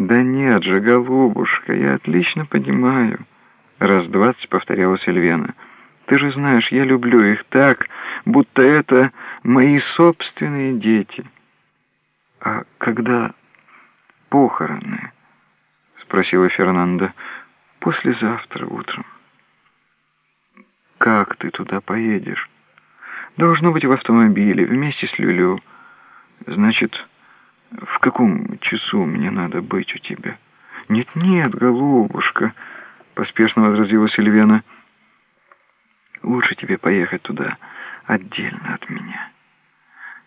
«Да нет же, голубушка, я отлично понимаю», — раз двадцать повторяла Сильвена. «Ты же знаешь, я люблю их так, будто это мои собственные дети». «А когда похороны?» — спросила Фернанда. «Послезавтра утром». «Как ты туда поедешь?» «Должно быть в автомобиле, вместе с Люлю. Значит, в каком часу мне надо быть у тебя?» «Нет-нет, голубушка», — поспешно возразила Сильвена. «Лучше тебе поехать туда, отдельно от меня».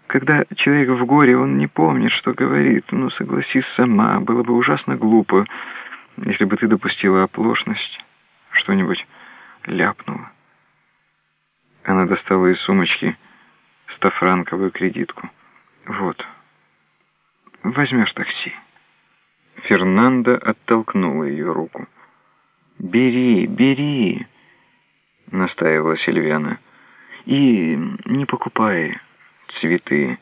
Когда человек в горе, он не помнит, что говорит. Ну, согласись сама, было бы ужасно глупо, если бы ты допустила оплошность, что-нибудь ляпнула. Она достала из сумочки стофранковую кредитку. «Вот, возьмешь такси». Фернандо оттолкнула ее руку. «Бери, бери», — настаивала Сильвена. «И не покупай цветы.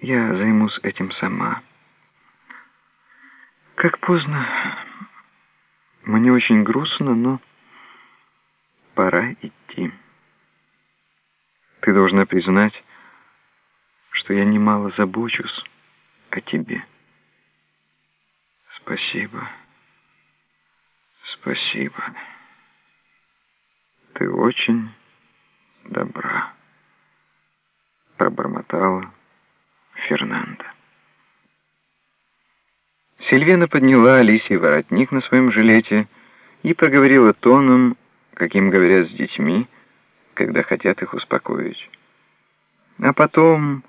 Я займусь этим сама». «Как поздно. Мне очень грустно, но пора идти». Ты должна признать, что я немало забочусь о тебе. Спасибо. Спасибо. Ты очень добра, пробормотала Фернандо. Сильвена подняла Алисий воротник на своем жилете и проговорила тоном, каким говорят с детьми, когда хотят их успокоить. А потом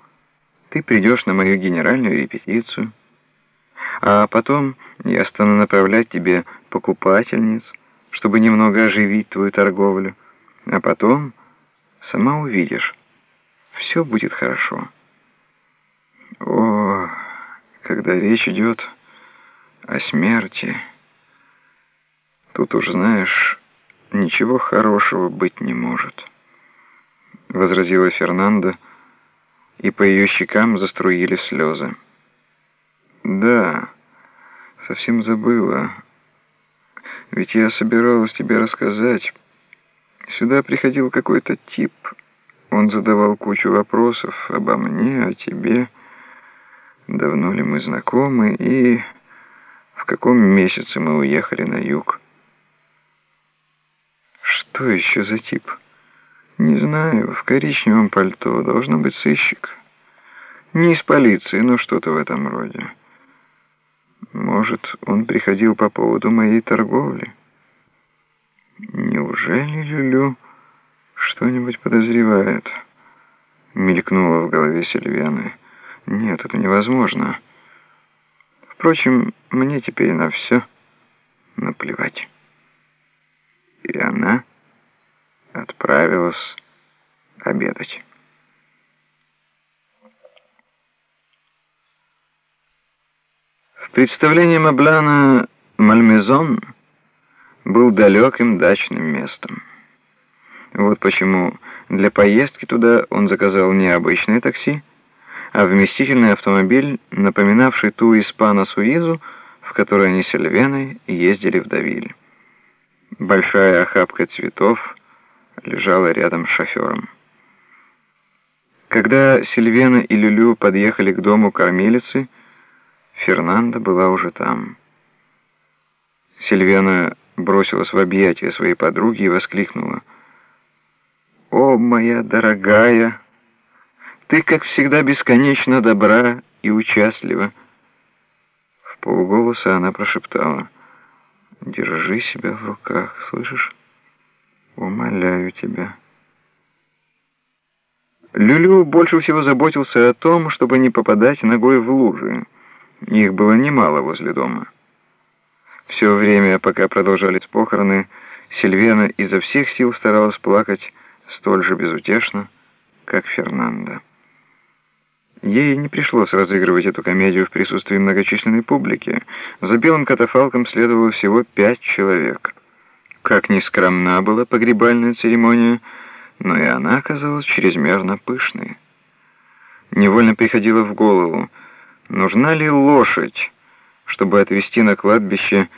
ты придешь на мою генеральную репетицию, а потом я стану направлять тебе покупательниц, чтобы немного оживить твою торговлю, а потом сама увидишь, все будет хорошо. О, когда речь идет о смерти, тут уж знаешь, ничего хорошего быть не может» возразила Фернандо, и по ее щекам заструили слезы. «Да, совсем забыла. Ведь я собиралась тебе рассказать. Сюда приходил какой-то тип. Он задавал кучу вопросов обо мне, о тебе. Давно ли мы знакомы и в каком месяце мы уехали на юг?» «Что еще за тип?» Не знаю, в коричневом пальто должно быть сыщик. Не из полиции, но что-то в этом роде. Может, он приходил по поводу моей торговли? Неужели Люлю что-нибудь подозревает? Мелькнуло в голове Сильвены. Нет, это невозможно. Впрочем, мне теперь на все наплевать. И она отправилась обедать. В представлении Маблана Мальмезон был далеким дачным местом. Вот почему для поездки туда он заказал не обычное такси, а вместительный автомобиль, напоминавший ту испано-суизу, в которой они с Эльвеной ездили в Давиль. Большая охапка цветов лежала рядом с шофером. Когда Сильвена и Люлю подъехали к дому кормилицы, Фернанда была уже там. Сильвена бросилась в объятия своей подруги и воскликнула. «О, моя дорогая, ты, как всегда, бесконечно добра и участлива!» В полголоса она прошептала. «Держи себя в руках, слышишь? Умоляю тебя». Люлю больше всего заботился о том, чтобы не попадать ногой в лужи. Их было немало возле дома. Все время, пока продолжались похороны, Сильвена изо всех сил старалась плакать столь же безутешно, как Фернандо. Ей не пришлось разыгрывать эту комедию в присутствии многочисленной публики. За белым катафалком следовало всего пять человек. Как ни скромна была погребальная церемония, но и она оказалась чрезмерно пышной. Невольно приходило в голову, нужна ли лошадь, чтобы отвезти на кладбище